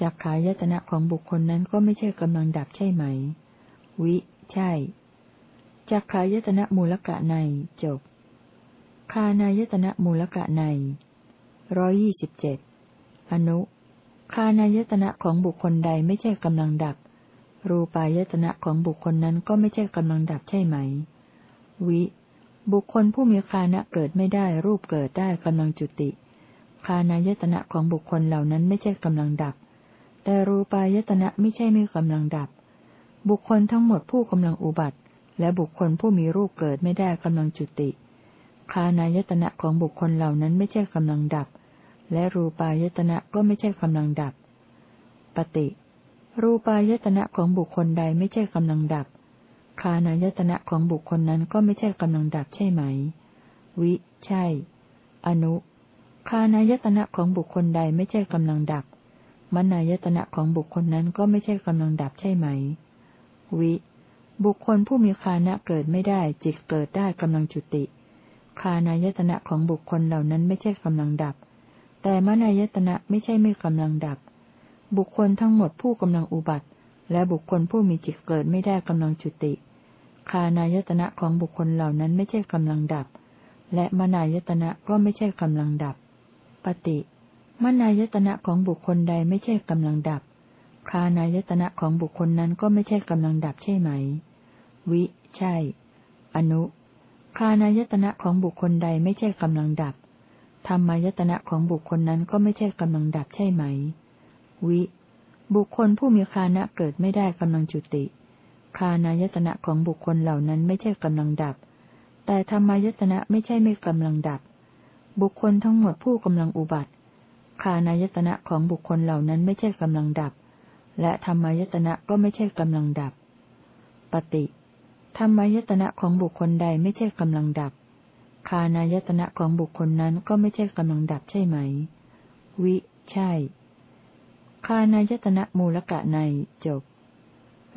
จักขายตนะของบุคคลนั้นก็ไม่ใช่กำลังดับใช่ไหม วิ ใช่จักขายตนะมูลกะในจบ คานายตนะมูลกะในร้อยี่สิบเจ็ด อนุ คานายตนะของบุคคลใดไม่ใช่กำลังดับ รูปายตนะของบุคคลนั้นก็ไม่ใช่กำลังดับใช่ไหม วิ บุคคลผู้มีคานะเกิดไม่ได้รูปเกิดได้กำลังจุติ คานายตนะของบุคคลเหล่านั้นไม่ใช่กำลังดับ แต่รูปายตนะไม่ใช่ไม่กำลังดับ บุคคลทั้งหมดผู้กำลังอุบัติ และบุคคลผู้มีรูปเกิดไม่ได้กำลังจุติ คานายตนะของบุคคลเหล่านั้นไม่ใช่กำลังดับ และรูปายตนะก็ไม่ใช่กำลังดับ ปฏิ รูปายตนะของบุคคลใดไม่ใช่กำลังดับ คานายตนะของบุคคลนั้นก็ไม่ใช่กำลังดับใช่ไหม วิ ใช่ อนุ คานายตนะของบุคคลใดไม่ใช่กำลังดับ มนายตนะของบุคคลนั้นก็ไม่ใช่กำลังดับใช่ไหม วิ บุคคลผู้มีคานะเกิดไม่ได้ จิตเกิดได้กำลังจุติ คานายตนะของบุคคลเหล่านั้นไม่ใช่กำลังดับ แต่มนายตนะไม่ใช่ไม่กำลังดับ บุคคลทั้งหมดผู้กำลังอุบัติ และบุคคลผู้มีจิตเกิดไม่ได้กำลังจุติ คานายตนะของบุคคลเหล่านั้นไม่ใช่กำลังดับ และมนายตนะก็ไม่ใช่กำลังดับ ปฏิมนายตนะของบุคคลใดไม่ใช่กำลังดับ คานายตนะของบุคคลนั้นก็ไม่ใช่กำลังดับใช่ไหม วิ ใช่ อนุ คานายตนะของบุคคลใดไม่ใช่กำลังดับ ธรรมายตนะของบุคคลนั้นก็ไม่ใช่กำลังดับใช่ไหม วิ บุคคลผู้มีคานะเกิดไม่ได้กำลังจุติ คานายตนะของบุคคลเหล่านั้นไม่ใช่กำลังดับ แต่ธรรมายตนะไม่ใช่ไม่กำลังดับ บุคคลทั้งหมดผู้กำลังอุบัติ คานายตนะของบุคคลเหล่านั้นไม่ใช่กำลังดับ และธรรมายตนะก็ไม่ใช่กำลังดับ ปฏิ ธรรมายตนะของบุคคลใดไม่ใช่กำลังดับ คานายตนะของบุคคลนั้นก็ไม่ใช่กำลังดับใช่ไหม วิ ใช่ คานายตนะมูลกะในจบ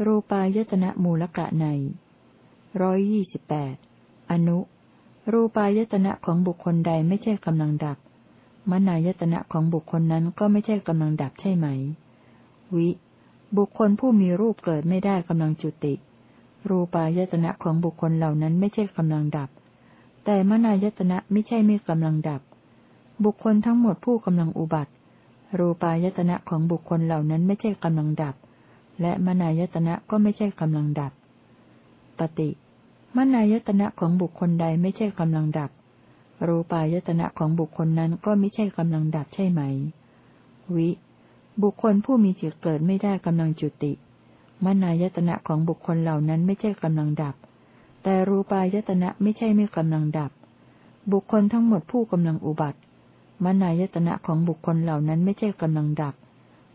รูปายตนะมูลกะในร้อยยี่สิบแปดอนุ รูปายตนะของบุคคลใดไม่ใช่กำลังดับ มนายตนะของบุคคลนั้นก็ไม่ใช่กำลังดับใช่ไหม วิ บุคคลผู้มีรูปเกิดไม่ได้กำลังจุติ รูปายตนะของบุคคลเหล่านั้นไม่ใช่กำลังดับ แต่มนายตนะไม่ใช่ไม่กำลังดับ บุคคลทั้งหมดผู้กำลังอุบัติ รูปายตนะของบุคคลเหล่านั้นไม่ใช่กำลังดับ และมนายตนะก็ไม่ใช่กำลังดับ ปฏิมนายตนะของบุคคลใดไม่ใช่กำลังดับ รูปายตนะของบุคคลนั้นก็ไม่ใช่กำลังดับใช่ไหม วิ บุคคลผู้มีจิตเกิดไม่ได้กำลังจุติ มนายตนะของบุคคลเหล่านั้นไม่ใช่กำลังดับ แต่รูปายตนะไม่ใช่ไม่กำลังดับ บุคคลทั้งหมดผู้กำลังอุบัติ มนายตนะของบุคคลเหล่านั้นไม่ใช่กำลังดับ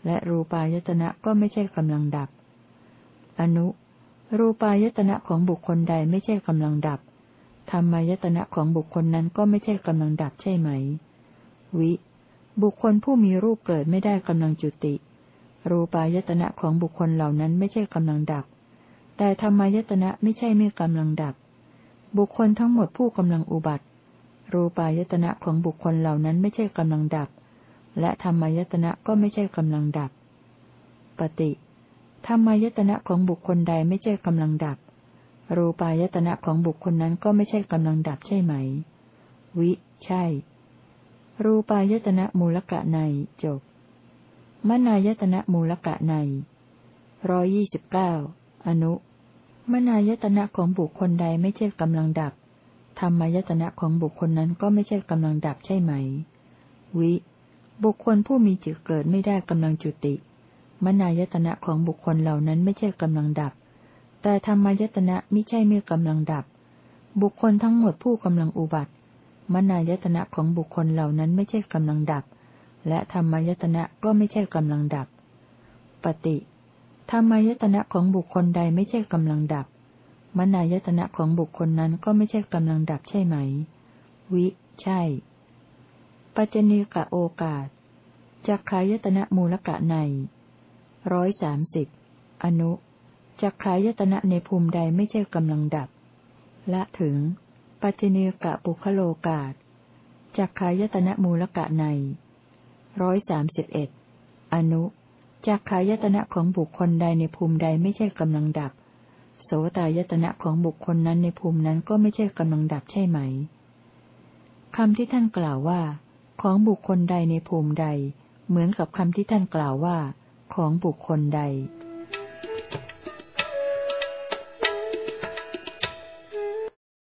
และรูปายตนะก็ไม่ใช่กำลังดับ อนุ รูปายตนะของบุคคลใดไม่ใช่กำลังดับ ธรรมายตนะของบุคคลนั้นก็ไม่ใช่กำลังดับใช่ไหม วิ บุคคลผู้มีรูปเกิดไม่ได้กำลังจุติ รูปายตนะของบุคคลเหล่านั้นไม่ใช่กำลังดับ แต่ธรรมายตนะไม่ใช่ไม่กำลังดับ บุคคลทั้งหมดผู้กำลังอุบัติ รูปายตนะของบุคคลเหล่านั้นไม่ใช่กำลังดับ และธรรมายตนะก็ไม่ใช่กำลังดับ ปฏิธรรมายตนะของบุคคลใดไม่ใช่กำลังดับ รูปายตนะของบุคคลนั้นก็ไม่ใช่กำลังดับใช่ไหม วิ ใช่ รูปายตนะมูลกะในจบมนายตนะมูลกะในร้อยี่สิบเก้า อนุมนายตนะของบุคคลใดไม่ใช่กำลังดับ ธรรมายตนะของบุคคลนั้นก็ไม่ใช่กำลังดับใช่ไหม วิ บุคคลผู้มีจิตเกิดไม่ได้กำลังจุติ มนายตนะของบุคคลเหล่านั้นไม่ใช่กำลังดับ แต่ธรรมายตนะไม่ใช่ไม่กำลังดับ บุคคลทั้งหมดผู้กำลังอุบัติ มนายตนะของบุคคลเหล่านั้นไม่ใช่กำลังดับ และธรรมายตนะก็ไม่ใช่กำลังดับ ปฏิ ธรรมายตนะของบุคคลใดไม่ใช่กำลังดับ มนายตนะของบุคคลนั้นก็ไม่ใช่กำลังดับใช่ไหม วิ ใช่ ปัจจเนกะโอกาสจักขายตนะมูลกะในร้อยสามสิบอนุจักขายตนะในภูมิใดไม่ใช่กำลังดับ ละถึง ปัจจเนกะปุคโลกาสจักขายตนะมูลกะในร้อยสามสิบเอ็ดอนุ จากขายตนะของบุคคลใดในภูมิใดไม่ใช่กำลังดับ โสตายตนะของบุคคลนั้นในภูมินั้นก็ไม่ใช่กำลังดับใช่ไหมคำที่ท่านกล่าวว่า ของบุคคลใดในภูมิใด เหมือนกับคำที่ท่านกล่าวว่า ของบุคคลใด